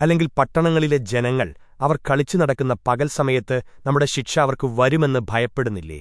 അല്ലെങ്കിൽ പട്ടണങ്ങളിലെ ജനങ്ങൾ അവർ കളിച്ചു നടക്കുന്ന പകൽ സമയത്ത് നമ്മുടെ ശിക്ഷ അവർക്ക് വരുമെന്ന് ഭയപ്പെടുന്നില്ലേ?